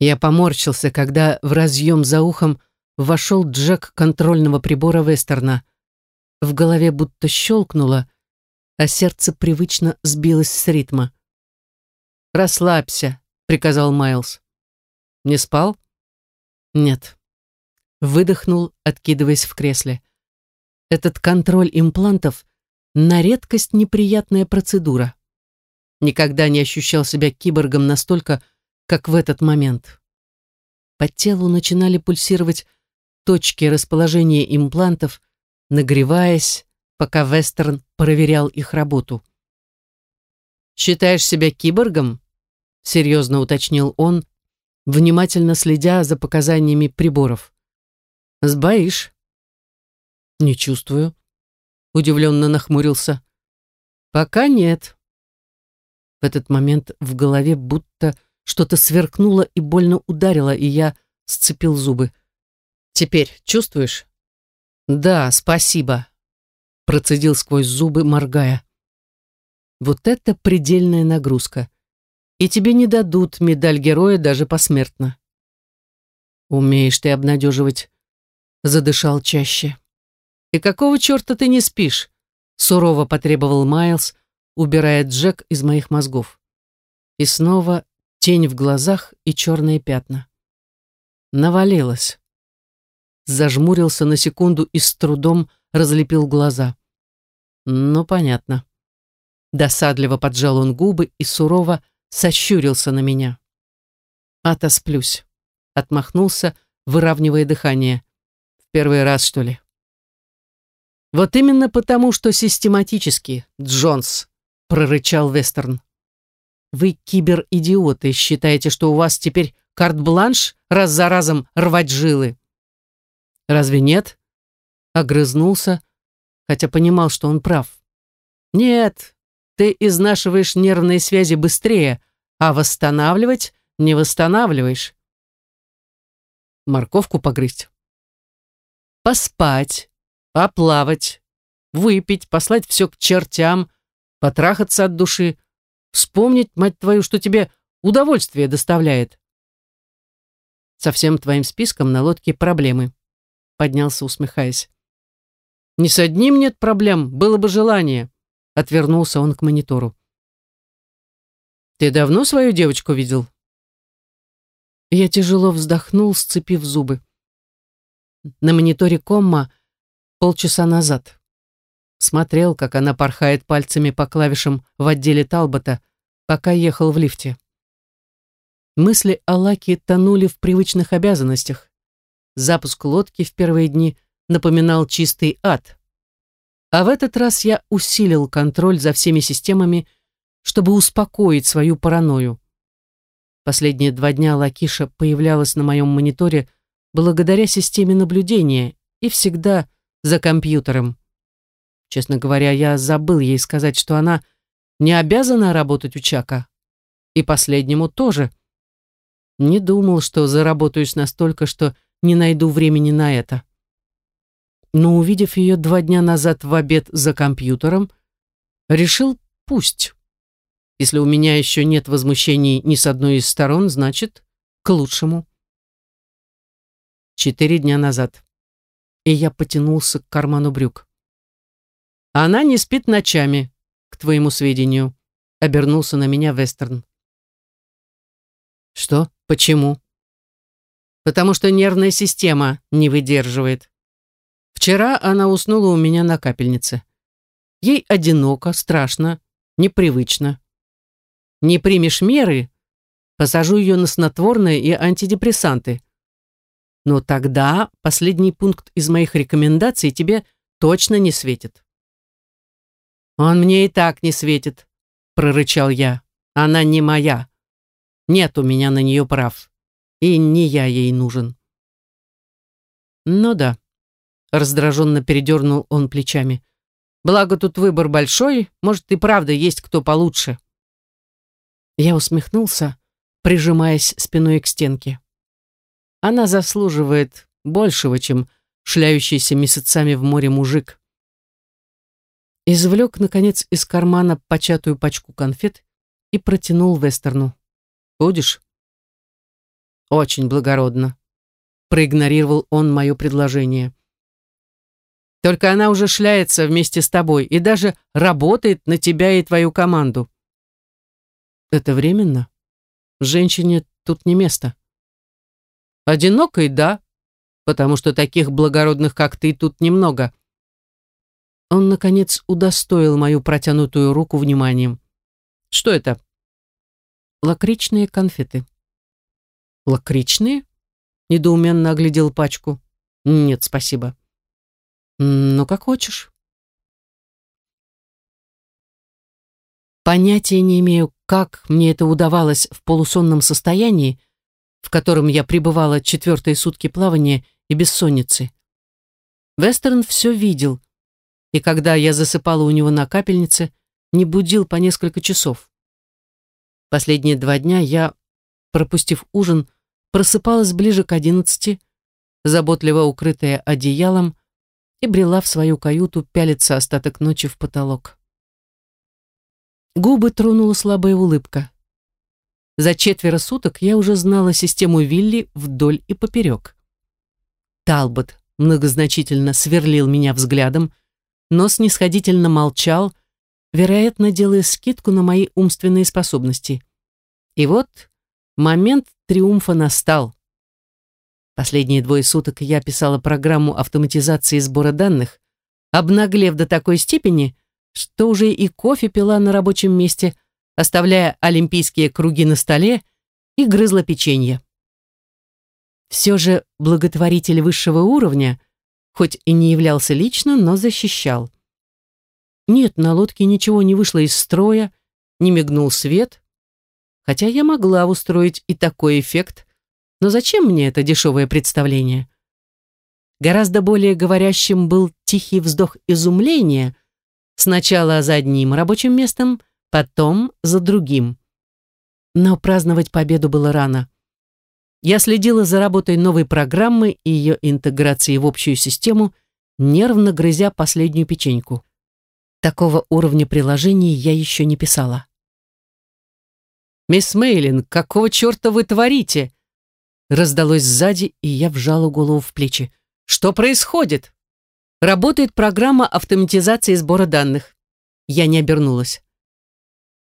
Я поморщился, когда в разъем за ухом вошел джек контрольного прибора Вестерна. В голове будто щелкнуло, а сердце привычно сбилось с ритма. «Расслабься», — приказал Майлз. «Не спал?» «Нет». Выдохнул, откидываясь в кресле. Этот контроль имплантов — на редкость неприятная процедура. Никогда не ощущал себя киборгом настолько, как в этот момент. По телу начинали пульсировать точки расположения имплантов, нагреваясь, пока Вестерн проверял их работу. «Считаешь себя киборгом?» — серьезно уточнил он, внимательно следя за показаниями приборов. «Сбоишь?» «Не чувствую», — удивленно нахмурился. «Пока нет». В этот момент в голове будто что-то сверкнуло и больно ударило, и я сцепил зубы. «Теперь чувствуешь?» «Да, спасибо», — процедил сквозь зубы, моргая. «Вот это предельная нагрузка. И тебе не дадут медаль героя даже посмертно». «Умеешь ты обнадеживать», — задышал чаще. «И какого черта ты не спишь?» — сурово потребовал Майлз, убирая Джек из моих мозгов. И снова тень в глазах и черные пятна. Навалилось зажмурился на секунду и с трудом разлепил глаза. Ну, понятно. Досадливо поджал он губы и сурово сощурился на меня. Отосплюсь. Отмахнулся, выравнивая дыхание. В первый раз, что ли? Вот именно потому, что систематически, Джонс, прорычал Вестерн. Вы кибер-идиоты, считаете, что у вас теперь карт-бланш раз за разом рвать жилы? Разве нет? Огрызнулся, хотя понимал, что он прав. Нет, ты изнашиваешь нервные связи быстрее, а восстанавливать не восстанавливаешь. Морковку погрызть. Поспать, поплавать, выпить, послать все к чертям, потрахаться от души, вспомнить, мать твою, что тебе удовольствие доставляет. Со всем твоим списком на лодке проблемы поднялся, усмехаясь. «Ни с одним нет проблем, было бы желание», — отвернулся он к монитору. «Ты давно свою девочку видел?» Я тяжело вздохнул, сцепив зубы. На мониторе комма полчаса назад. Смотрел, как она порхает пальцами по клавишам в отделе Талбота, пока ехал в лифте. Мысли о Лаке тонули в привычных обязанностях. Запуск лодки в первые дни напоминал чистый ад. А в этот раз я усилил контроль за всеми системами, чтобы успокоить свою паранойю. Последние два дня Лакиша появлялась на моем мониторе благодаря системе наблюдения и всегда за компьютером. Честно говоря, я забыл ей сказать, что она не обязана работать у Чака. И последнему тоже. Не думал, что заработаюсь настолько, что не найду времени на это. Но увидев ее два дня назад в обед за компьютером, решил пусть. Если у меня еще нет возмущений ни с одной из сторон, значит, к лучшему. Четыре дня назад. И я потянулся к карману брюк. Она не спит ночами, к твоему сведению. Обернулся на меня Вестерн. Что? Почему? потому что нервная система не выдерживает. Вчера она уснула у меня на капельнице. Ей одиноко, страшно, непривычно. Не примешь меры, посажу ее на снотворные и антидепрессанты. Но тогда последний пункт из моих рекомендаций тебе точно не светит. Он мне и так не светит, прорычал я. Она не моя. Нет у меня на нее прав. И не я ей нужен. Ну да, раздраженно передернул он плечами. Благо тут выбор большой, может и правда есть кто получше. Я усмехнулся, прижимаясь спиной к стенке. Она заслуживает большего, чем шляющийся месяцами в море мужик. Извлек, наконец, из кармана початую пачку конфет и протянул Вестерну. «Будешь?» Очень благородно. Проигнорировал он мое предложение. Только она уже шляется вместе с тобой и даже работает на тебя и твою команду. Это временно. Женщине тут не место. Одинокой, да, потому что таких благородных, как ты, тут немного. Он, наконец, удостоил мою протянутую руку вниманием. Что это? Лакричные конфеты. Лакричные? Недоуменно оглядел пачку. Нет, спасибо. Ну, как хочешь. Понятия не имею, как мне это удавалось в полусонном состоянии, в котором я пребывала четвертые сутки плавания и бессонницы. Вестерн все видел, и когда я засыпала у него на капельнице, не будил по несколько часов. Последние два дня я, пропустив ужин, просыпалась ближе к одиннадцати, заботливо укрытая одеялом, и брела в свою каюту пялиться остаток ночи в потолок. Губы тронула слабая улыбка. За четверо суток я уже знала систему Вилли вдоль и поперек. Талбот многозначительно сверлил меня взглядом, но снисходительно молчал, вероятно, делая скидку на мои умственные способности. И вот момент триумфа настал. Последние двое суток я писала программу автоматизации сбора данных, обнаглев до такой степени, что уже и кофе пила на рабочем месте, оставляя олимпийские круги на столе и грызла печенье. Все же благотворитель высшего уровня, хоть и не являлся лично, но защищал. Нет, на лодке ничего не вышло из строя, не мигнул свет, хотя я могла устроить и такой эффект, но зачем мне это дешевое представление? Гораздо более говорящим был тихий вздох изумления, сначала за одним рабочим местом, потом за другим. Но праздновать победу было рано. Я следила за работой новой программы и ее интеграцией в общую систему, нервно грызя последнюю печеньку. Такого уровня приложений я еще не писала. «Мисс Мейлин, какого черта вы творите?» Раздалось сзади, и я вжала голову в плечи. «Что происходит?» Работает программа автоматизации сбора данных. Я не обернулась.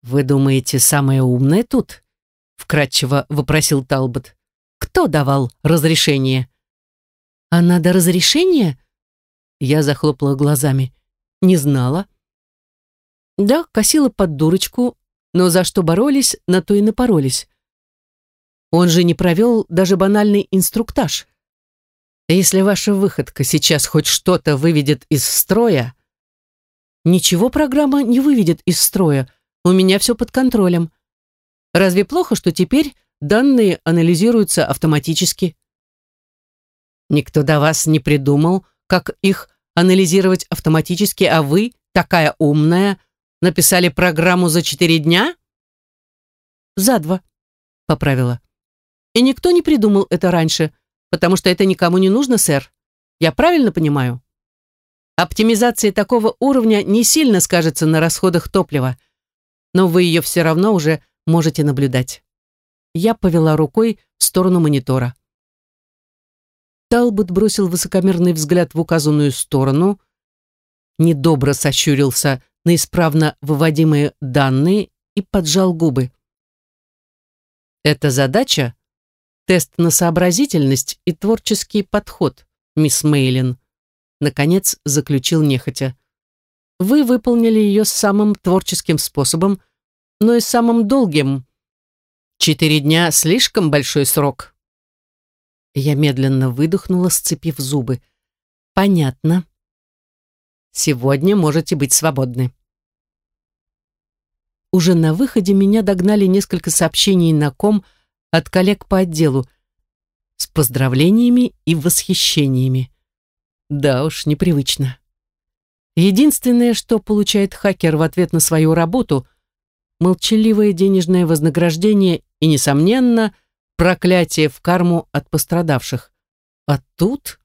«Вы думаете, самое умное тут?» Вкратчиво вопросил Талбот. Кто давал разрешение? А надо разрешение? Я захлопала глазами. Не знала. Да, косила под дурочку, но за что боролись, на то и напоролись. Он же не провел даже банальный инструктаж. Если ваша выходка сейчас хоть что-то выведет из строя... Ничего программа не выведет из строя. У меня все под контролем. Разве плохо, что теперь Данные анализируются автоматически. Никто до вас не придумал, как их анализировать автоматически, а вы, такая умная, написали программу за четыре дня? За два, поправила. И никто не придумал это раньше, потому что это никому не нужно, сэр. Я правильно понимаю? Оптимизация такого уровня не сильно скажется на расходах топлива, но вы ее все равно уже можете наблюдать. Я повела рукой в сторону монитора. Талбот бросил высокомерный взгляд в указанную сторону, недобро сощурился на исправно выводимые данные и поджал губы. «Эта задача — тест на сообразительность и творческий подход, мисс Мейлин», наконец заключил нехотя. «Вы выполнили ее самым творческим способом, но и самым долгим, Четыре дня — слишком большой срок. Я медленно выдохнула, сцепив зубы. Понятно. Сегодня можете быть свободны. Уже на выходе меня догнали несколько сообщений на ком от коллег по отделу с поздравлениями и восхищениями. Да уж, непривычно. Единственное, что получает хакер в ответ на свою работу, молчаливое денежное вознаграждение и, несомненно, проклятие в карму от пострадавших. А тут...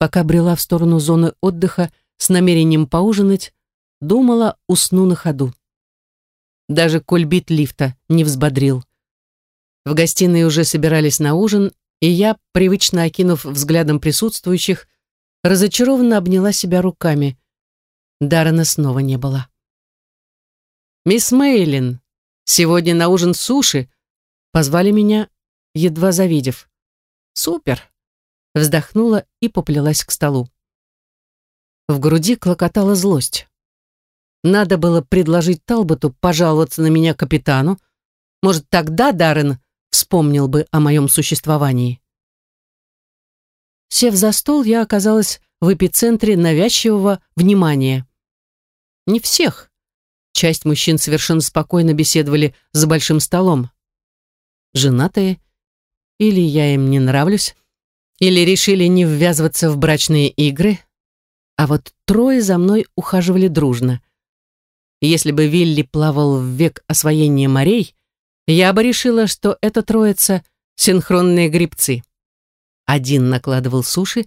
Пока брела в сторону зоны отдыха с намерением поужинать, думала, усну на ходу. Даже кольбит лифта не взбодрил. В гостиной уже собирались на ужин, и я, привычно окинув взглядом присутствующих, разочарованно обняла себя руками. Даррена снова не было. «Мисс Мейлин, сегодня на ужин суши!» Позвали меня, едва завидев. «Супер!» Вздохнула и поплелась к столу. В груди клокотала злость. Надо было предложить Талботу пожаловаться на меня капитану. Может, тогда Даррен вспомнил бы о моем существовании. Сев за стол, я оказалась в эпицентре навязчивого внимания. Не всех. Часть мужчин совершенно спокойно беседовали за большим столом. Женатые. Или я им не нравлюсь, или решили не ввязываться в брачные игры. А вот трое за мной ухаживали дружно. Если бы Вилли плавал в век освоения морей, я бы решила, что это троица — синхронные грибцы. Один накладывал суши,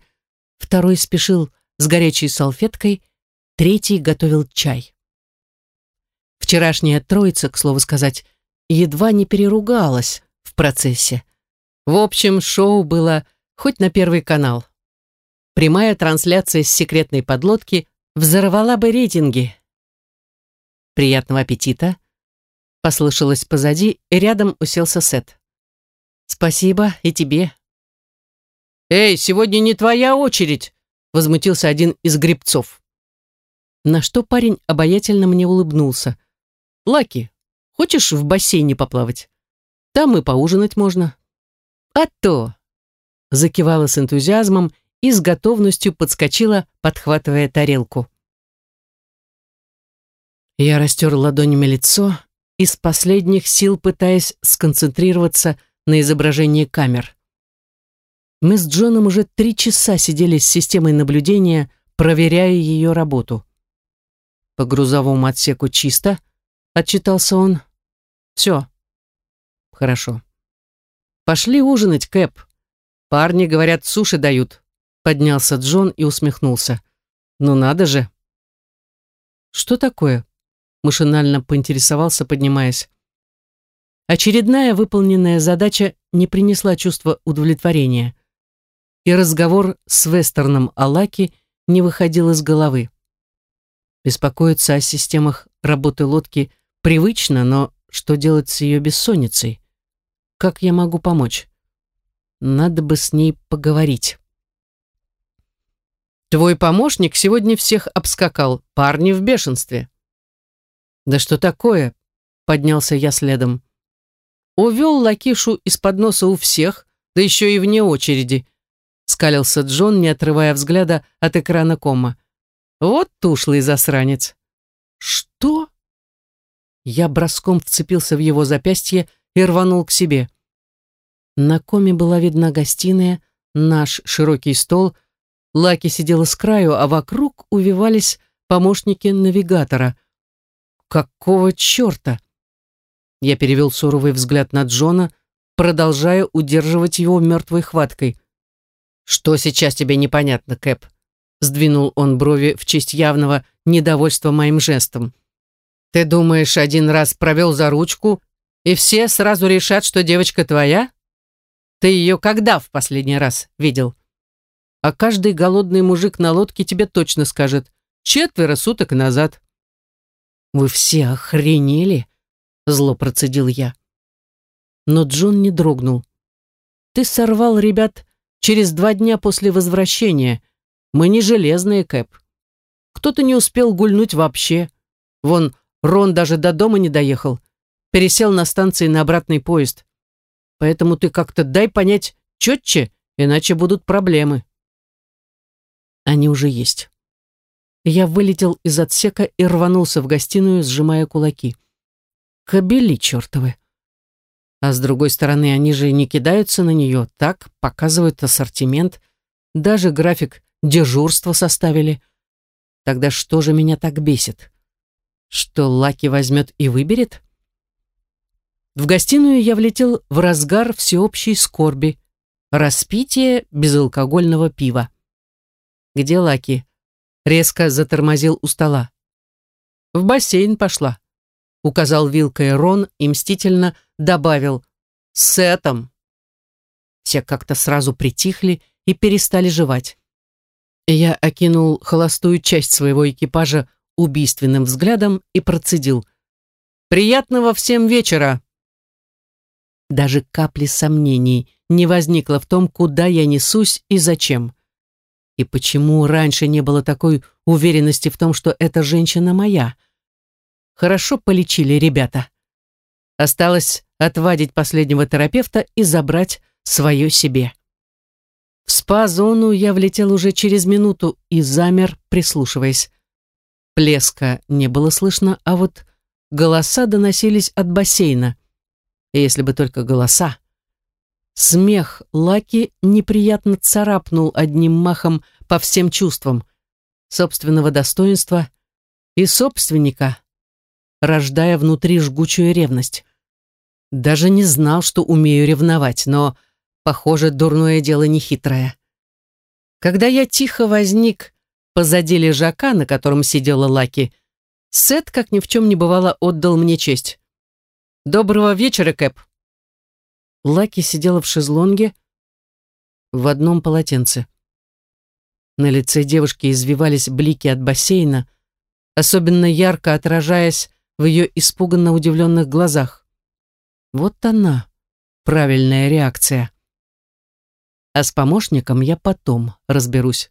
второй спешил с горячей салфеткой, третий готовил чай. Вчерашняя троица, к слову сказать, едва не переругалась в процессе. В общем, шоу было хоть на первый канал. Прямая трансляция с секретной подлодки взорвала бы рейтинги. «Приятного аппетита!» Послышалось позади, и рядом уселся Сет. «Спасибо, и тебе». «Эй, сегодня не твоя очередь!» Возмутился один из грибцов. На что парень обаятельно мне улыбнулся. «Лаки, хочешь в бассейне поплавать? Там и поужинать можно». «А то!» Закивала с энтузиазмом и с готовностью подскочила, подхватывая тарелку. Я растер ладонями лицо, из последних сил пытаясь сконцентрироваться на изображении камер. Мы с Джоном уже три часа сидели с системой наблюдения, проверяя ее работу. По грузовому отсеку чисто, отчитался он. Все. Хорошо. Пошли ужинать, Кэп. Парни, говорят, суши дают. Поднялся Джон и усмехнулся. Ну надо же. Что такое? Машинально поинтересовался, поднимаясь. Очередная выполненная задача не принесла чувства удовлетворения. И разговор с Вестерном о Лаке не выходил из головы. Беспокоиться о системах работы лодки привычно, но что делать с ее бессонницей? Как я могу помочь? Надо бы с ней поговорить. Твой помощник сегодня всех обскакал, парни в бешенстве. Да что такое? Поднялся я следом. Увел Лакишу из-под носа у всех, да еще и вне очереди. Скалился Джон, не отрывая взгляда от экрана кома. Вот тушлый засранец. Что? Я броском вцепился в его запястье и рванул к себе. На коме была видна гостиная, наш широкий стол. Лаки сидела с краю, а вокруг увивались помощники навигатора. Какого черта? Я перевел суровый взгляд на Джона, продолжая удерживать его мертвой хваткой. «Что сейчас тебе непонятно, Кэп?» Сдвинул он брови в честь явного недовольства моим жестом. «Ты думаешь, один раз провел за ручку, и все сразу решат, что девочка твоя? Ты ее когда в последний раз видел? А каждый голодный мужик на лодке тебе точно скажет четверо суток назад. Вы все охренели? Зло процедил я. Но Джон не дрогнул. Ты сорвал ребят через два дня после возвращения. Мы не железные, Кэп. Кто-то не успел гульнуть вообще. Вон, Рон даже до дома не доехал. Пересел на станции на обратный поезд. Поэтому ты как-то дай понять четче, иначе будут проблемы. Они уже есть. Я вылетел из отсека и рванулся в гостиную, сжимая кулаки. Кобели чертовы. А с другой стороны, они же не кидаются на нее, так, показывают ассортимент, даже график дежурства составили. Тогда что же меня так бесит? Что Лаки возьмет и выберет? В гостиную я влетел в разгар всеобщей скорби. Распитие безалкогольного пива. «Где Лаки?» Резко затормозил у стола. «В бассейн пошла», — указал вилкой Рон и мстительно добавил. С Сетом. Все как-то сразу притихли и перестали жевать. Я окинул холостую часть своего экипажа убийственным взглядом и процедил. «Приятного всем вечера!» Даже капли сомнений не возникло в том, куда я несусь и зачем. И почему раньше не было такой уверенности в том, что эта женщина моя? Хорошо полечили ребята. Осталось отвадить последнего терапевта и забрать свое себе. В спа-зону я влетел уже через минуту и замер, прислушиваясь. Плеска не было слышно, а вот голоса доносились от бассейна. Если бы только голоса. Смех Лаки неприятно царапнул одним махом по всем чувствам собственного достоинства и собственника, рождая внутри жгучую ревность. Даже не знал, что умею ревновать, но, похоже, дурное дело нехитрое. Когда я тихо возник позади лежака, на котором сидела Лаки, Сет, как ни в чем не бывало, отдал мне честь. «Доброго вечера, Кэп!» Лаки сидела в шезлонге в одном полотенце. На лице девушки извивались блики от бассейна, особенно ярко отражаясь в ее испуганно удивленных глазах. Вот она, правильная реакция. А с помощником я потом разберусь.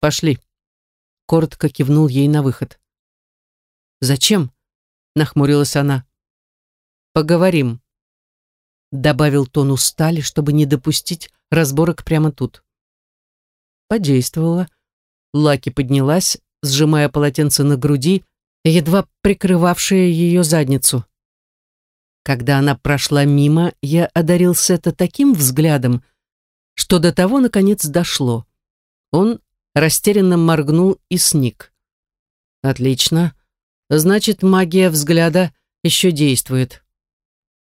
«Пошли», — коротко кивнул ей на выход. «Зачем?» — нахмурилась она. «Поговорим», добавил тон устали, чтобы не допустить разборок прямо тут. Подействовала. Лаки поднялась, сжимая полотенце на груди, едва прикрывавшее ее задницу. Когда она прошла мимо, я одарил Сета таким взглядом, что до того, наконец, дошло. Он растерянно моргнул и сник. «Отлично. Значит, магия взгляда еще действует».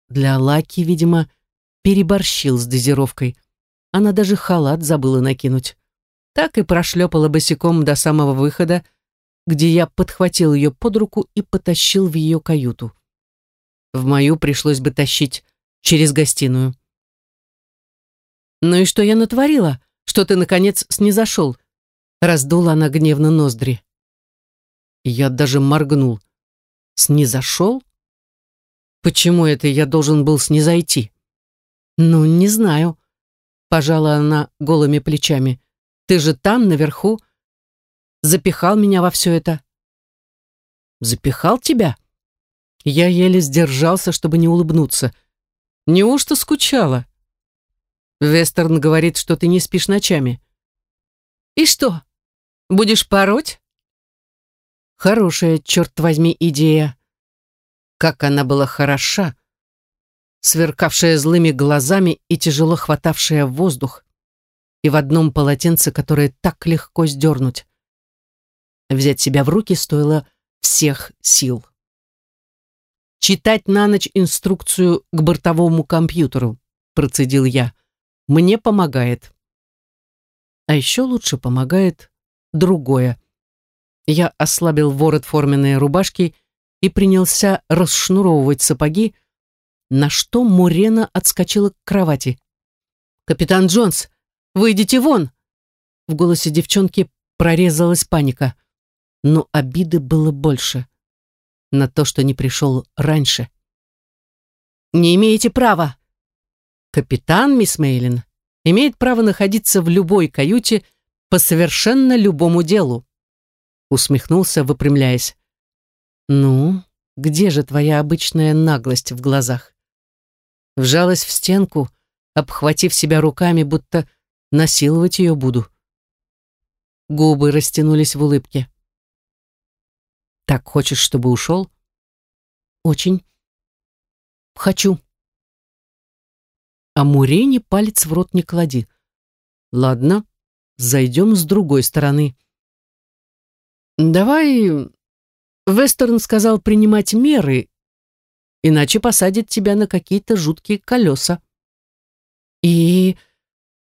Для Лаки, видимо, переборщил с дозировкой. Она даже халат забыла накинуть. Так и прошлепала босиком до самого выхода, где я подхватил ее под руку и потащил в ее каюту. В мою пришлось бы тащить через гостиную. «Ну и что я натворила? Что ты, наконец, снизошел?» Раздула она гневно ноздри. Я даже моргнул. «Снизошел?» Почему это я должен был снизойти? Ну, не знаю. Пожала она голыми плечами. Ты же там, наверху. Запихал меня во все это. Запихал тебя? Я еле сдержался, чтобы не улыбнуться. Неужто скучала? Вестерн говорит, что ты не спишь ночами. И что, будешь пороть? Хорошая, черт возьми, идея. Как она была хороша, сверкавшая злыми глазами и тяжело хватавшая воздух, и в одном полотенце, которое так легко сдернуть. Взять себя в руки стоило всех сил. «Читать на ночь инструкцию к бортовому компьютеру», процедил я. «Мне помогает». А еще лучше помогает другое. Я ослабил ворот форменной рубашки и принялся расшнуровывать сапоги, на что Мурена отскочила к кровати. «Капитан Джонс, выйдите вон!» В голосе девчонки прорезалась паника. Но обиды было больше. На то, что не пришел раньше. «Не имеете права!» «Капитан, мисс Мейлин, имеет право находиться в любой каюте по совершенно любому делу», усмехнулся, выпрямляясь. «Ну, где же твоя обычная наглость в глазах?» Вжалась в стенку, обхватив себя руками, будто насиловать ее буду. Губы растянулись в улыбке. «Так хочешь, чтобы ушел?» «Очень. Хочу». А Мурене палец в рот не клади. «Ладно, зайдем с другой стороны». «Давай Вестерн сказал принимать меры, иначе посадит тебя на какие-то жуткие колеса. И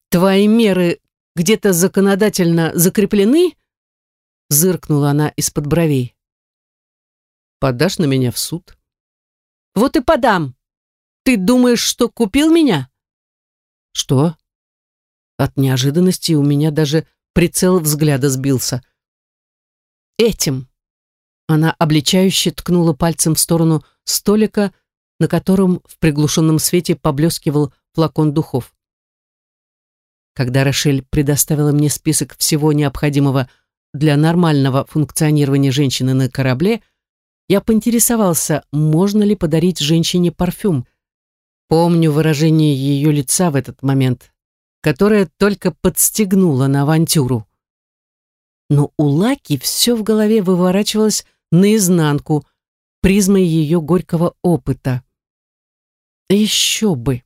твои меры где-то законодательно закреплены? Зыркнула она из-под бровей. Подашь на меня в суд? Вот и подам. Ты думаешь, что купил меня?» «Что?» От неожиданности у меня даже прицел взгляда сбился. «Этим!» Она обличающе ткнула пальцем в сторону столика, на котором в приглушенном свете поблескивал флакон духов. Когда Рошель предоставила мне список всего необходимого для нормального функционирования женщины на корабле, я поинтересовался, можно ли подарить женщине парфюм. Помню выражение ее лица в этот момент, которое только подстегнуло на авантюру. Но у Лаки все в голове выворачивалось наизнанку, призмой ее горького опыта. Еще бы!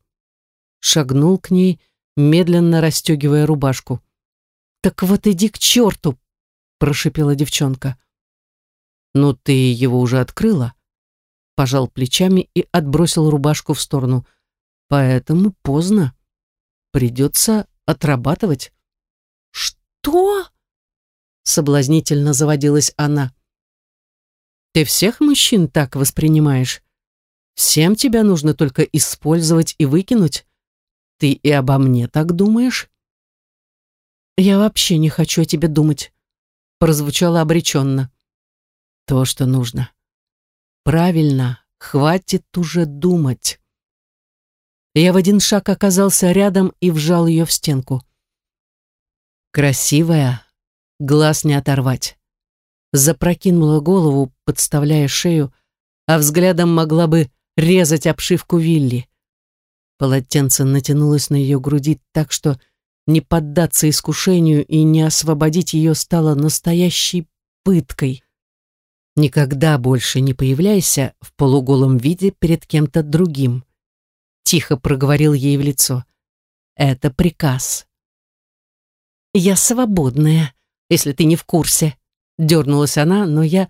Шагнул к ней, медленно расстегивая рубашку. «Так вот иди к черту!» прошипела девчонка. «Ну ты его уже открыла?» Пожал плечами и отбросил рубашку в сторону. «Поэтому поздно. Придется отрабатывать». «Что?» Соблазнительно заводилась она. «Ты всех мужчин так воспринимаешь? Всем тебя нужно только использовать и выкинуть? Ты и обо мне так думаешь?» «Я вообще не хочу о тебе думать», прозвучало обреченно. То, что нужно. Правильно, хватит уже думать. Я в один шаг оказался рядом и вжал ее в стенку. Красивая, глаз не оторвать. Запрокинула голову, подставляя шею, а взглядом могла бы резать обшивку Вилли. Полотенце натянулось на ее груди так, что не поддаться искушению и не освободить ее стало настоящей пыткой. Никогда больше не появляйся в полуголом виде перед кем-то другим. Тихо проговорил ей в лицо. Это приказ. Я свободная, если ты не в курсе. Дернулась она, но я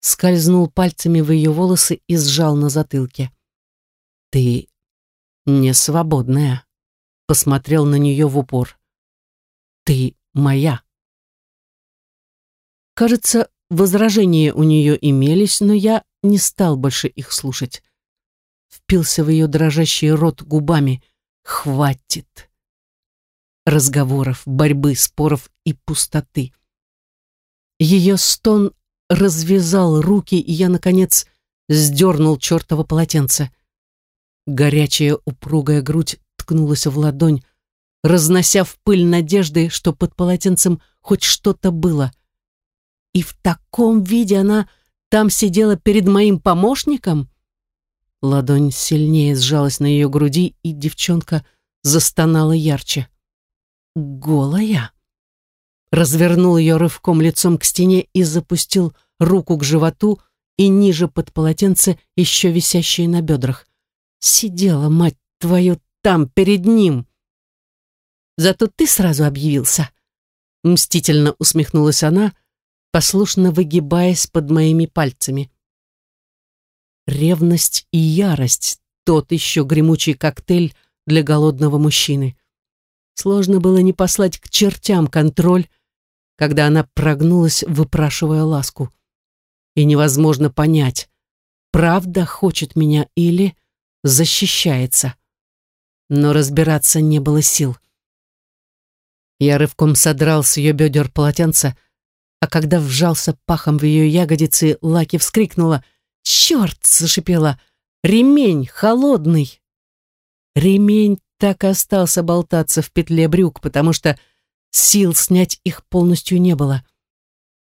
скользнул пальцами в ее волосы и сжал на затылке. Ты не свободная посмотрел на нее в упор. «Ты моя». Кажется, возражения у нее имелись, но я не стал больше их слушать. Впился в ее дрожащий рот губами. «Хватит!» Разговоров, борьбы, споров и пустоты. Ее стон развязал руки, и я, наконец, сдернул чертово полотенце. Горячая упругая грудь ткнулась в ладонь, разнося в пыль надежды, что под полотенцем хоть что-то было. И в таком виде она там сидела перед моим помощником? Ладонь сильнее сжалась на ее груди, и девчонка застонала ярче. Голая. Развернул ее рывком лицом к стене и запустил руку к животу и ниже под полотенце, еще висящее на бедрах. Сидела, мать твою, там, перед ним. Зато ты сразу объявился. Мстительно усмехнулась она, послушно выгибаясь под моими пальцами. Ревность и ярость — тот еще гремучий коктейль для голодного мужчины. Сложно было не послать к чертям контроль, когда она прогнулась, выпрашивая ласку. И невозможно понять, правда хочет меня или защищается но разбираться не было сил. Я рывком содрал с ее бедер полотенце, а когда вжался пахом в ее ягодицы, Лаки вскрикнула. «Черт!» — зашипела. «Ремень холодный!» Ремень так и остался болтаться в петле брюк, потому что сил снять их полностью не было.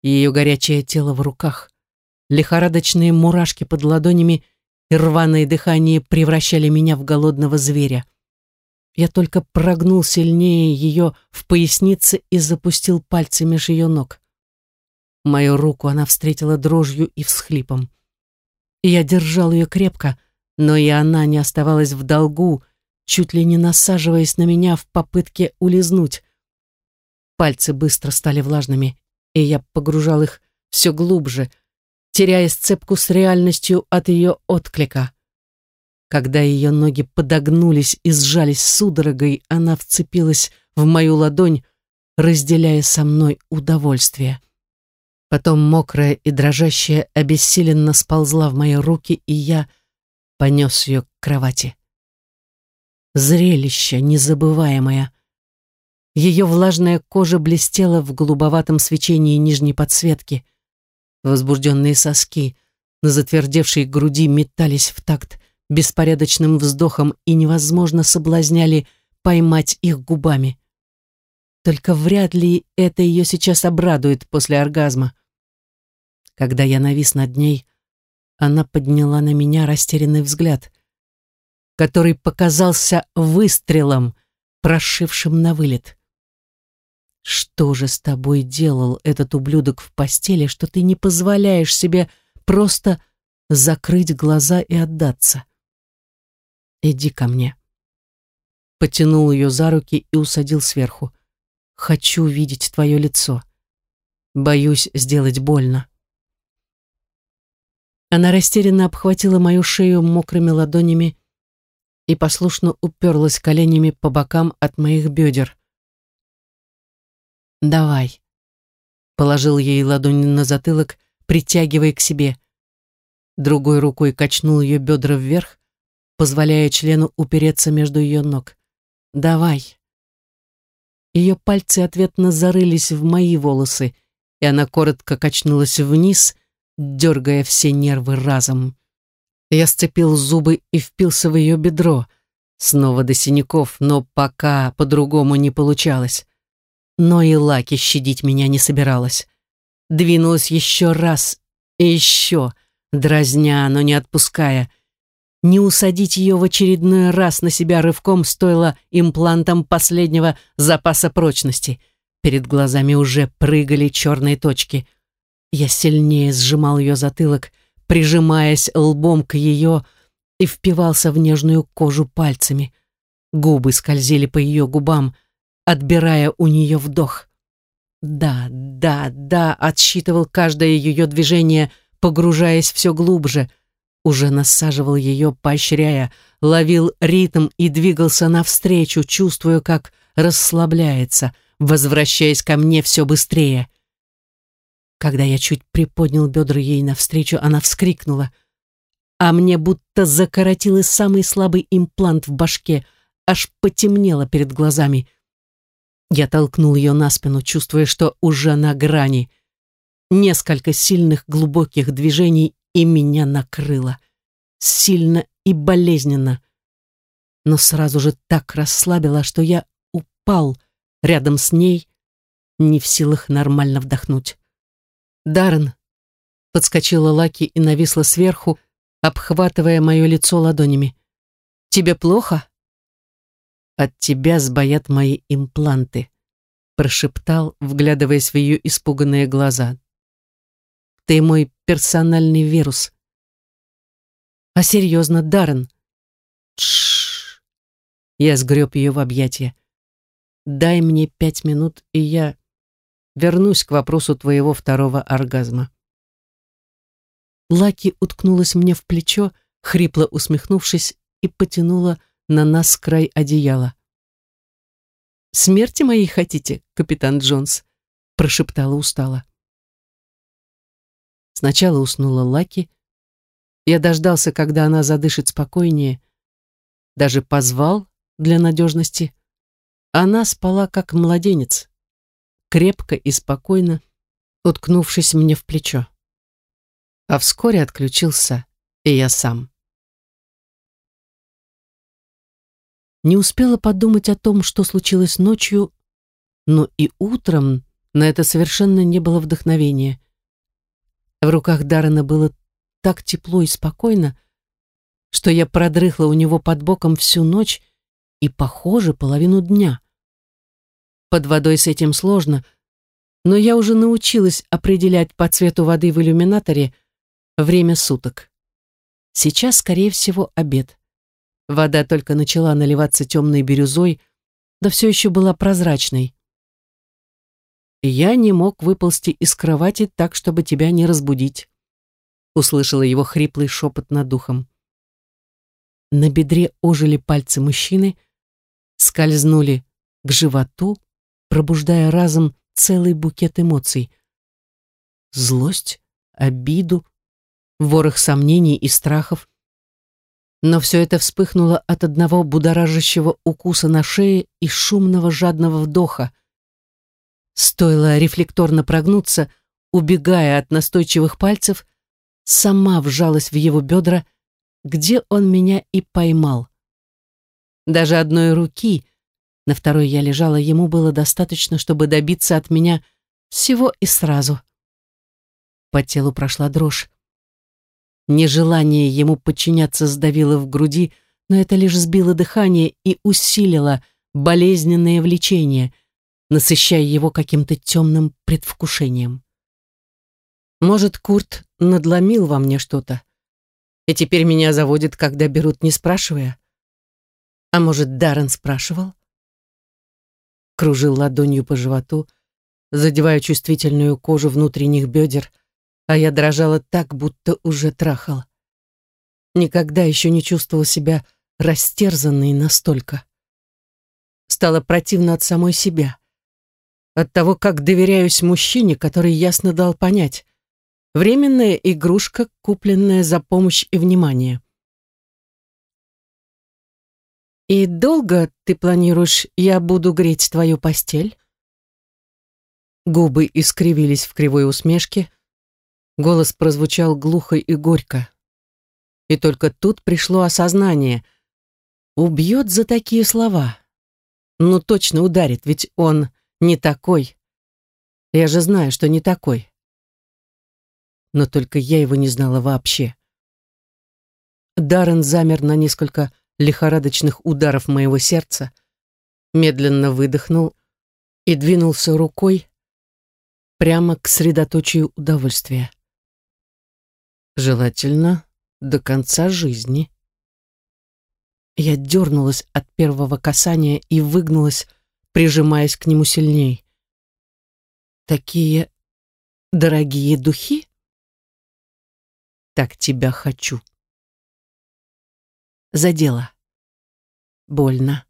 Ее горячее тело в руках, лихорадочные мурашки под ладонями и рваное дыхание превращали меня в голодного зверя. Я только прогнул сильнее ее в пояснице и запустил пальцы меж ее ног. Мою руку она встретила дрожью и всхлипом. Я держал ее крепко, но и она не оставалась в долгу, чуть ли не насаживаясь на меня в попытке улизнуть. Пальцы быстро стали влажными, и я погружал их все глубже, теряя сцепку с реальностью от ее отклика. Когда ее ноги подогнулись и сжались судорогой, она вцепилась в мою ладонь, разделяя со мной удовольствие. Потом мокрая и дрожащая обессиленно сползла в мои руки, и я понес ее к кровати. Зрелище незабываемое. Ее влажная кожа блестела в голубоватом свечении нижней подсветки. Возбужденные соски на затвердевшей груди метались в такт беспорядочным вздохом и невозможно соблазняли поймать их губами. Только вряд ли это ее сейчас обрадует после оргазма. Когда я навис над ней, она подняла на меня растерянный взгляд, который показался выстрелом, прошившим на вылет. Что же с тобой делал этот ублюдок в постели, что ты не позволяешь себе просто закрыть глаза и отдаться? Иди ко мне. Потянул ее за руки и усадил сверху. Хочу видеть твое лицо. Боюсь сделать больно. Она растерянно обхватила мою шею мокрыми ладонями и послушно уперлась коленями по бокам от моих бедер. «Давай», — положил ей ладонь на затылок, притягивая к себе. Другой рукой качнул ее бедра вверх, позволяя члену упереться между ее ног. «Давай». Ее пальцы ответно зарылись в мои волосы, и она коротко качнулась вниз, дергая все нервы разом. Я сцепил зубы и впился в ее бедро, снова до синяков, но пока по-другому не получалось. Но и Лаки щадить меня не собиралась. Двинулась еще раз и еще, дразня, но не отпуская, не усадить ее в очередной раз на себя рывком стоило имплантом последнего запаса прочности. Перед глазами уже прыгали черные точки. Я сильнее сжимал ее затылок, прижимаясь лбом к ее и впивался в нежную кожу пальцами. Губы скользили по ее губам, отбирая у нее вдох. Да, да, да, отсчитывал каждое ее движение, погружаясь все глубже — уже насаживал ее, поощряя, ловил ритм и двигался навстречу, чувствуя, как расслабляется, возвращаясь ко мне все быстрее. Когда я чуть приподнял бедра ей навстречу, она вскрикнула, а мне будто закоротило самый слабый имплант в башке, аж потемнело перед глазами. Я толкнул ее на спину, чувствуя, что уже на грани. Несколько сильных глубоких движений, и меня накрыло. Сильно и болезненно. Но сразу же так расслабило, что я упал рядом с ней, не в силах нормально вдохнуть. «Даррен!» — подскочила Лаки и нависла сверху, обхватывая мое лицо ладонями. «Тебе плохо?» «От тебя сбоят мои импланты», — прошептал, вглядываясь в ее испуганные глаза. Ты мой персональный вирус. А серьезно, Даррен? Тш. Я сгреб ее в объятия. Дай мне пять минут, и я вернусь к вопросу твоего второго оргазма. Лаки уткнулась мне в плечо, хрипло усмехнувшись, и потянула на нас край одеяла. «Смерти моей хотите, капитан Джонс?» прошептала устало. Сначала уснула Лаки. Я дождался, когда она задышит спокойнее. Даже позвал для надежности. Она спала, как младенец, крепко и спокойно, уткнувшись мне в плечо. А вскоре отключился и я сам. Не успела подумать о том, что случилось ночью, но и утром на это совершенно не было вдохновения. В руках Даррена было так тепло и спокойно, что я продрыхла у него под боком всю ночь и, похоже, половину дня. Под водой с этим сложно, но я уже научилась определять по цвету воды в иллюминаторе время суток. Сейчас, скорее всего, обед. Вода только начала наливаться темной бирюзой, да все еще была прозрачной я не мог выползти из кровати так, чтобы тебя не разбудить. Услышала его хриплый шепот над духом. На бедре ожили пальцы мужчины, скользнули к животу, пробуждая разом целый букет эмоций. Злость, обиду, ворох сомнений и страхов. Но все это вспыхнуло от одного будоражащего укуса на шее и шумного жадного вдоха. Стоило рефлекторно прогнуться, убегая от настойчивых пальцев, сама вжалась в его бедра, где он меня и поймал. Даже одной руки, на второй я лежала, ему было достаточно, чтобы добиться от меня всего и сразу. По телу прошла дрожь. Нежелание ему подчиняться сдавило в груди, но это лишь сбило дыхание и усилило болезненное влечение, насыщая его каким-то темным предвкушением. Может, Курт надломил во мне что-то, и теперь меня заводит, когда берут, не спрашивая? А может, Даррен спрашивал? Кружил ладонью по животу, задевая чувствительную кожу внутренних бедер, а я дрожала так, будто уже трахал. Никогда еще не чувствовала себя растерзанной настолько. Стало противно от самой себя. От того, как доверяюсь мужчине, который ясно дал понять. Временная игрушка, купленная за помощь и внимание. «И долго ты планируешь, я буду греть твою постель?» Губы искривились в кривой усмешке, Голос прозвучал глухо и горько. И только тут пришло осознание. Убьет за такие слова. Ну, точно ударит, ведь он не такой. Я же знаю, что не такой. Но только я его не знала вообще. Даррен замер на несколько лихорадочных ударов моего сердца, медленно выдохнул и двинулся рукой прямо к средоточию удовольствия. Желательно до конца жизни. Я дернулась от первого касания и выгнулась, прижимаясь к нему сильней. Такие дорогие духи? Так тебя хочу. Задела. Больно.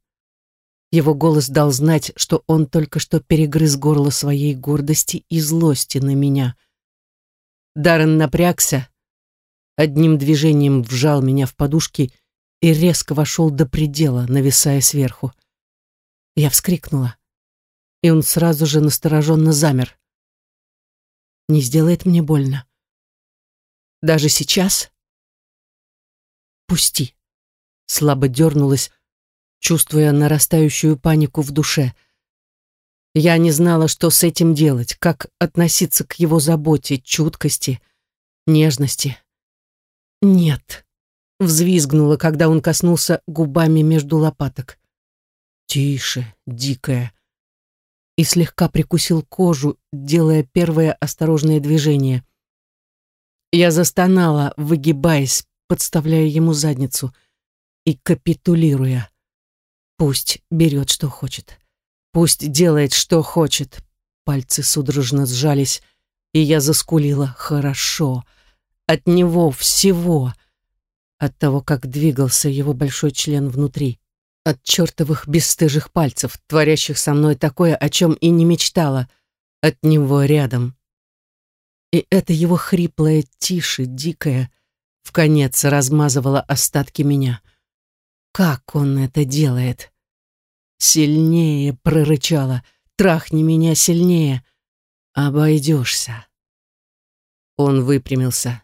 Его голос дал знать, что он только что перегрыз горло своей гордости и злости на меня. Даррен напрягся, одним движением вжал меня в подушки и резко вошел до предела, нависая сверху. Я вскрикнула, и он сразу же настороженно замер. Не сделает мне больно. Даже сейчас? Пусти. Слабо дернулась, чувствуя нарастающую панику в душе. Я не знала, что с этим делать, как относиться к его заботе, чуткости, нежности. «Нет», — взвизгнула, когда он коснулся губами между лопаток. «Тише, дикая», и слегка прикусил кожу, делая первое осторожное движение. Я застонала, выгибаясь, подставляя ему задницу и капитулируя. Пусть берет, что хочет. Пусть делает, что хочет. Пальцы судорожно сжались, и я заскулила. «Хорошо». От него всего. От того, как двигался его большой член внутри. От чертовых бесстыжих пальцев, творящих со мной такое, о чем и не мечтала. От него рядом. И это его хриплое тише, дикое, в конец размазывало остатки меня. Как он это делает? Сильнее прорычала. Трахни меня сильнее. Обойдешься. Он выпрямился,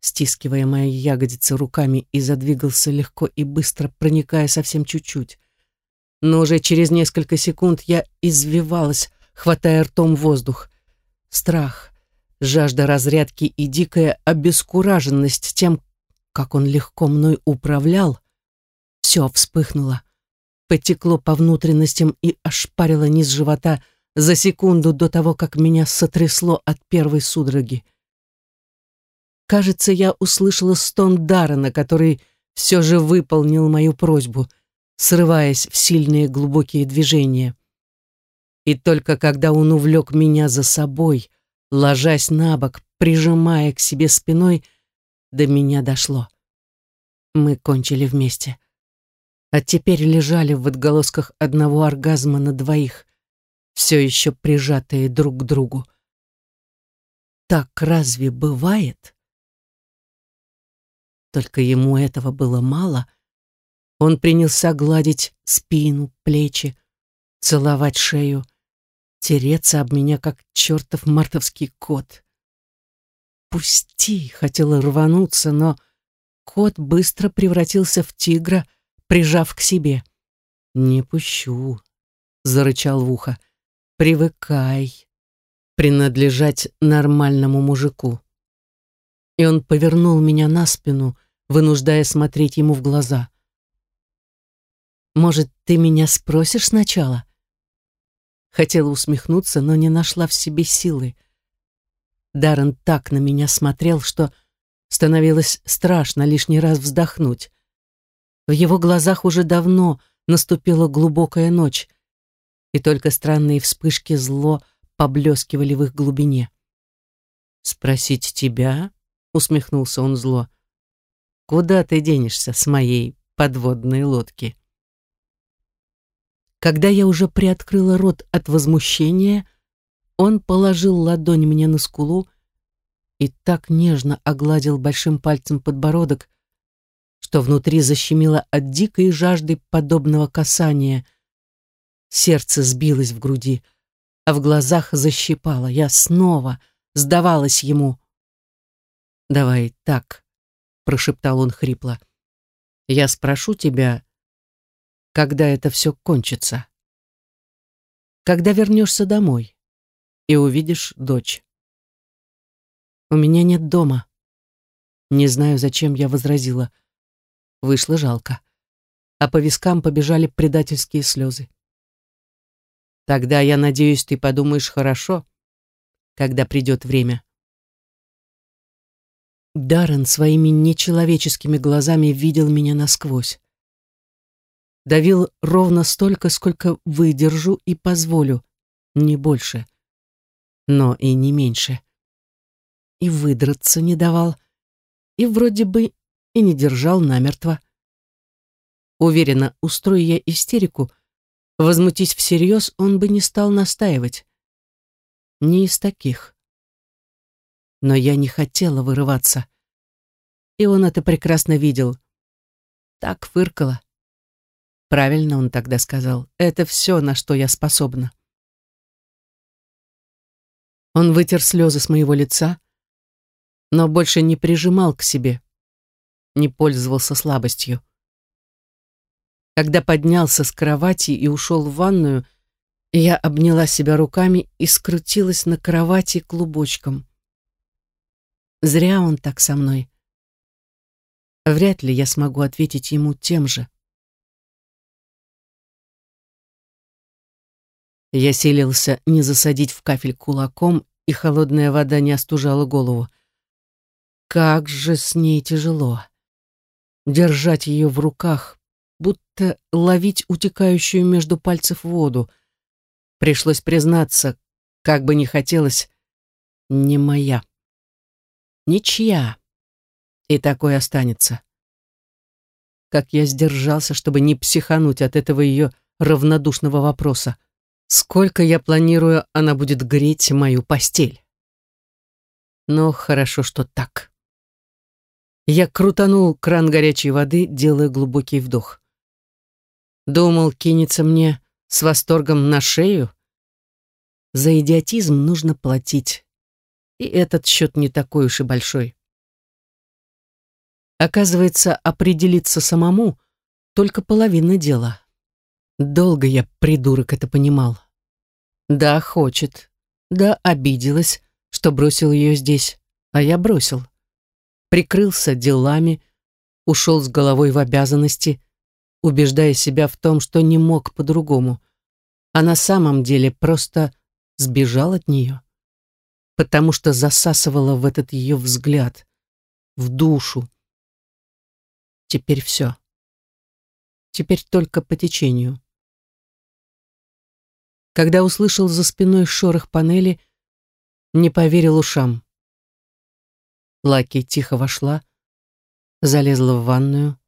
стискивая мои ягодицы руками и задвигался легко и быстро, проникая совсем чуть-чуть. Но уже через несколько секунд я извивалась, хватая ртом воздух. Страх, жажда разрядки и дикая обескураженность тем, как он легко мной управлял, все вспыхнуло, потекло по внутренностям и ошпарило низ живота за секунду до того, как меня сотрясло от первой судороги. Кажется, я услышала стон Даррена, который все же выполнил мою просьбу, срываясь в сильные глубокие движения. И только когда он увлек меня за собой, ложась на бок, прижимая к себе спиной, до меня дошло. Мы кончили вместе. А теперь лежали в отголосках одного оргазма на двоих, все еще прижатые друг к другу. Так разве бывает? Только ему этого было мало. Он принялся гладить спину, плечи, целовать шею, тереться об меня, как чертов мартовский кот. «Пусти!» — хотела рвануться, но кот быстро превратился в тигра, прижав к себе. «Не пущу!» — зарычал в ухо. «Привыкай принадлежать нормальному мужику». И он повернул меня на спину, вынуждая смотреть ему в глаза. «Может, ты меня спросишь сначала?» Хотела усмехнуться, но не нашла в себе силы. Даррен так на меня смотрел, что становилось страшно лишний раз вздохнуть. В его глазах уже давно наступила глубокая ночь, и только странные вспышки зло поблескивали в их глубине. «Спросить тебя?» — усмехнулся он зло. «Куда ты денешься с моей подводной лодки?» Когда я уже приоткрыла рот от возмущения, он положил ладонь мне на скулу и так нежно огладил большим пальцем подбородок, что внутри защемило от дикой жажды подобного касания. Сердце сбилось в груди, а в глазах защипало. Я снова сдавалась ему. «Давай так», — прошептал он хрипло. «Я спрошу тебя, когда это все кончится. Когда вернешься домой и увидишь дочь. У меня нет дома. Не знаю, зачем я возразила. Вышло жалко. А по вискам побежали предательские слезы. Тогда, я надеюсь, ты подумаешь хорошо, когда придет время. Даррен своими нечеловеческими глазами видел меня насквозь давил ровно столько, сколько выдержу и позволю, не больше, но и не меньше. И выдраться не давал, и вроде бы и не держал намертво. Уверена, устрою я истерику, возмутись всерьез, он бы не стал настаивать. Не из таких. Но я не хотела вырываться. И он это прекрасно видел. Так фыркала. Правильно он тогда сказал. Это все, на что я способна. Он вытер слезы с моего лица, но больше не прижимал к себе, не пользовался слабостью. Когда поднялся с кровати и ушел в ванную, я обняла себя руками и скрутилась на кровати клубочком. Зря он так со мной. Вряд ли я смогу ответить ему тем же. Я селился не засадить в кафель кулаком, и холодная вода не остужала голову. Как же с ней тяжело. Держать ее в руках, будто ловить утекающую между пальцев воду. Пришлось признаться, как бы ни хотелось, не моя. Ничья. И такой останется. Как я сдержался, чтобы не психануть от этого ее равнодушного вопроса. Сколько я планирую, она будет греть мою постель. Но хорошо, что так. Я крутанул кран горячей воды, делая глубокий вдох. Думал, кинется мне с восторгом на шею. За идиотизм нужно платить. И этот счет не такой уж и большой. Оказывается, определиться самому — только половина дела. Долго я, придурок, это понимал. Да, хочет. Да, обиделась, что бросил ее здесь. А я бросил. Прикрылся делами, ушел с головой в обязанности, убеждая себя в том, что не мог по-другому. А на самом деле просто сбежал от нее. Потому что засасывала в этот ее взгляд, в душу. Теперь все. Теперь только по течению. Когда услышал за спиной шорох панели, не поверил ушам. Лаки тихо вошла, залезла в ванную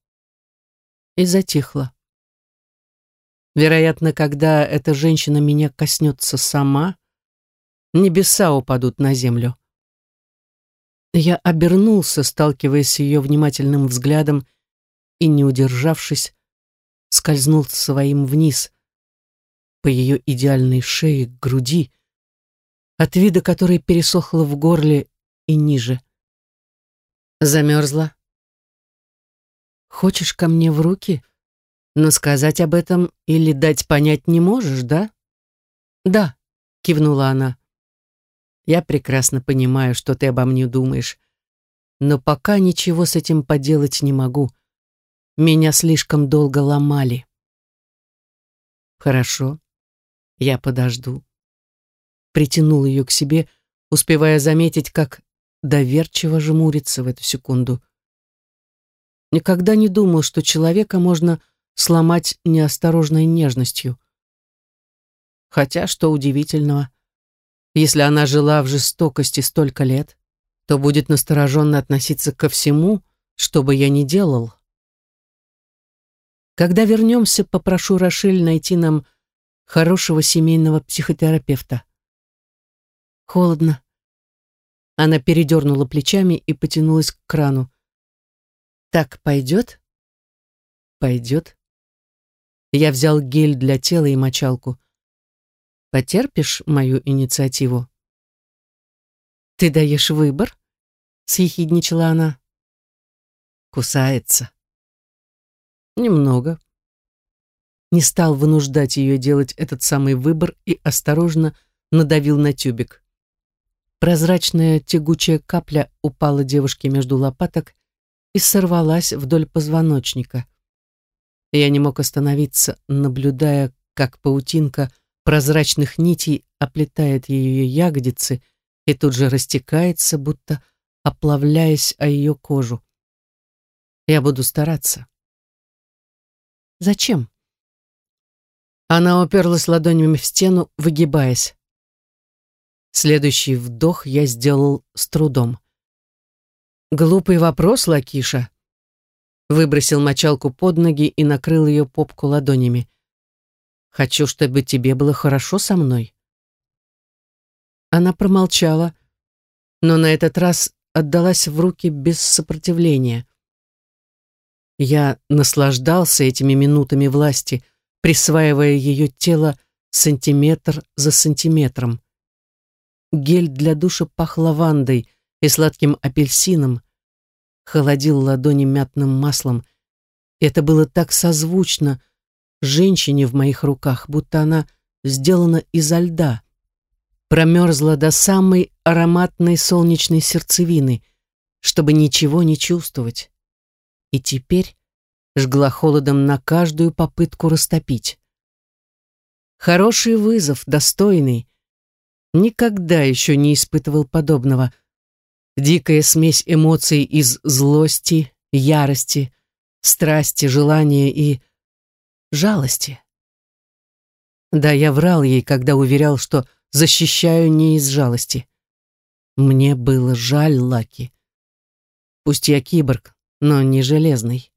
и затихла. Вероятно, когда эта женщина меня коснется сама, небеса упадут на землю. Я обернулся, сталкиваясь с ее внимательным взглядом, и, не удержавшись, скользнул своим вниз, по ее идеальной шее к груди, от вида которой пересохло в горле и ниже. Замерзла. «Хочешь ко мне в руки?» Но сказать об этом или дать понять не можешь, да? Да, кивнула она. Я прекрасно понимаю, что ты обо мне думаешь, но пока ничего с этим поделать не могу. Меня слишком долго ломали. Хорошо, я подожду. Притянул ее к себе, успевая заметить, как доверчиво жмурится в эту секунду. Никогда не думал, что человека можно сломать неосторожной нежностью. Хотя, что удивительного, если она жила в жестокости столько лет, то будет настороженно относиться ко всему, что бы я ни делал. Когда вернемся, попрошу Рошель найти нам хорошего семейного психотерапевта. Холодно. Она передернула плечами и потянулась к крану. Так пойдет? Пойдет. Я взял гель для тела и мочалку. Потерпишь мою инициативу? Ты даешь выбор? Съехидничала она. Кусается. Немного. Не стал вынуждать ее делать этот самый выбор и осторожно надавил на тюбик. Прозрачная тягучая капля упала девушке между лопаток и сорвалась вдоль позвоночника. Я не мог остановиться, наблюдая, как паутинка прозрачных нитей оплетает ее ягодицы и тут же растекается, будто оплавляясь о ее кожу. Я буду стараться. Зачем? Она уперлась ладонями в стену, выгибаясь. Следующий вдох я сделал с трудом. Глупый вопрос, Лакиша выбросил мочалку под ноги и накрыл ее попку ладонями. «Хочу, чтобы тебе было хорошо со мной». Она промолчала, но на этот раз отдалась в руки без сопротивления. Я наслаждался этими минутами власти, присваивая ее тело сантиметр за сантиметром. Гель для душа пах лавандой и сладким апельсином, холодил ладони мятным маслом. Это было так созвучно женщине в моих руках, будто она сделана изо льда, промерзла до самой ароматной солнечной сердцевины, чтобы ничего не чувствовать. И теперь жгла холодом на каждую попытку растопить. Хороший вызов, достойный. Никогда еще не испытывал подобного — Дикая смесь эмоций из злости, ярости, страсти, желания и жалости. Да, я врал ей, когда уверял, что защищаю не из жалости. Мне было жаль Лаки. Пусть я киборг, но не железный.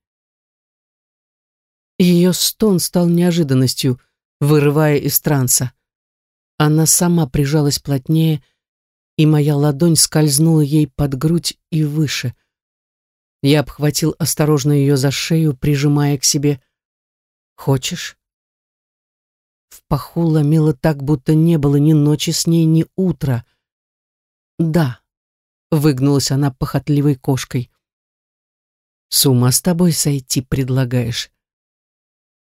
Ее стон стал неожиданностью, вырывая из транса. Она сама прижалась плотнее, и моя ладонь скользнула ей под грудь и выше. Я обхватил осторожно ее за шею, прижимая к себе. «Хочешь?» В паху ломило так, будто не было ни ночи с ней, ни утра. «Да», — выгнулась она похотливой кошкой. «С ума с тобой сойти предлагаешь?»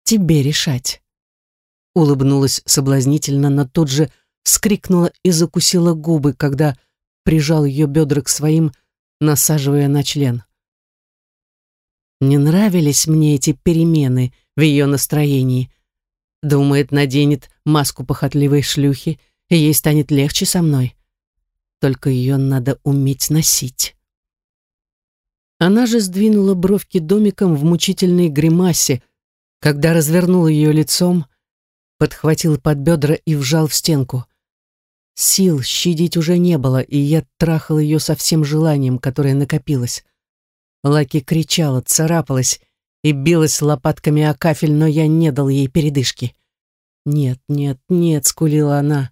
«Тебе решать», — улыбнулась соблазнительно, но тут же вскрикнула и закусила губы, когда прижал ее бедра к своим, насаживая на член. Не нравились мне эти перемены в ее настроении. Думает, наденет маску похотливой шлюхи, и ей станет легче со мной. Только ее надо уметь носить. Она же сдвинула бровки домиком в мучительной гримасе, когда развернул ее лицом, подхватил под бедра и вжал в стенку. Сил щадить уже не было, и я трахал ее со всем желанием, которое накопилось. Лаки кричала, царапалась и билась лопатками о кафель, но я не дал ей передышки. «Нет, нет, нет», — скулила она.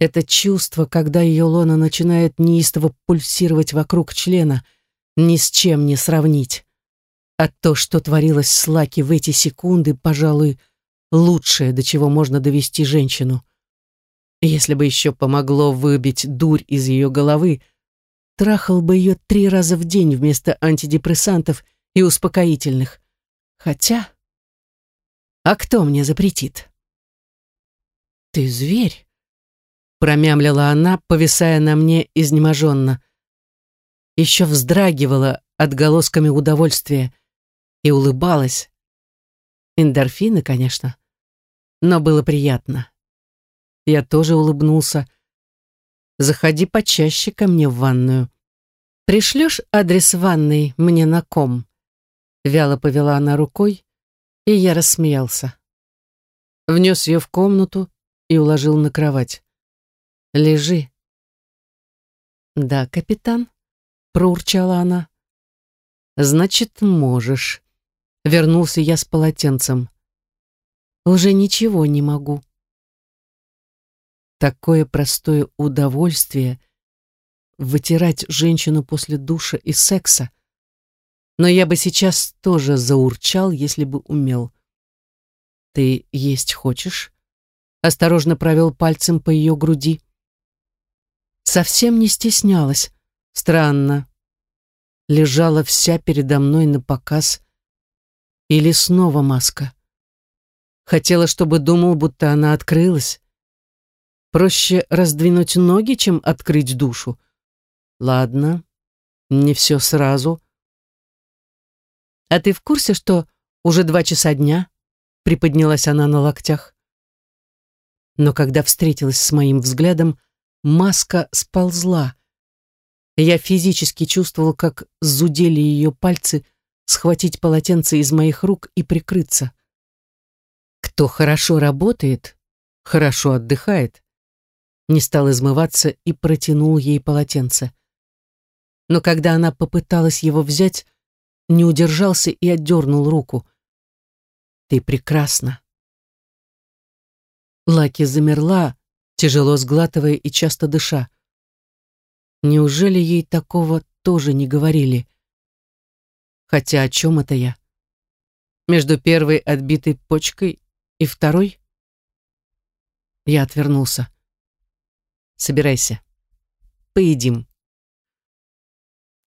Это чувство, когда ее лона начинает неистово пульсировать вокруг члена, ни с чем не сравнить. А то, что творилось с Лаки в эти секунды, пожалуй, лучшее, до чего можно довести женщину. Если бы еще помогло выбить дурь из ее головы, трахал бы ее три раза в день вместо антидепрессантов и успокоительных. Хотя... А кто мне запретит? «Ты зверь!» — промямлила она, повисая на мне изнеможенно. Еще вздрагивала отголосками удовольствия и улыбалась. Эндорфины, конечно, но было приятно. Я тоже улыбнулся. «Заходи почаще ко мне в ванную. Пришлешь адрес ванной мне на ком?» Вяло повела она рукой, и я рассмеялся. Внес ее в комнату и уложил на кровать. «Лежи». «Да, капитан», — проурчала она. «Значит, можешь». Вернулся я с полотенцем. «Уже ничего не могу» такое простое удовольствие вытирать женщину после душа и секса. Но я бы сейчас тоже заурчал, если бы умел. «Ты есть хочешь?» Осторожно провел пальцем по ее груди. Совсем не стеснялась. Странно. Лежала вся передо мной на показ. Или снова маска. Хотела, чтобы думал, будто она открылась. Проще раздвинуть ноги, чем открыть душу. Ладно, не все сразу. А ты в курсе, что уже два часа дня? Приподнялась она на локтях. Но когда встретилась с моим взглядом, маска сползла. Я физически чувствовал, как зудели ее пальцы схватить полотенце из моих рук и прикрыться. Кто хорошо работает, хорошо отдыхает не стал измываться и протянул ей полотенце. Но когда она попыталась его взять, не удержался и отдернул руку. «Ты прекрасна». Лаки замерла, тяжело сглатывая и часто дыша. Неужели ей такого тоже не говорили? Хотя о чем это я? Между первой отбитой почкой и второй? Я отвернулся. Собирайся. Поедим.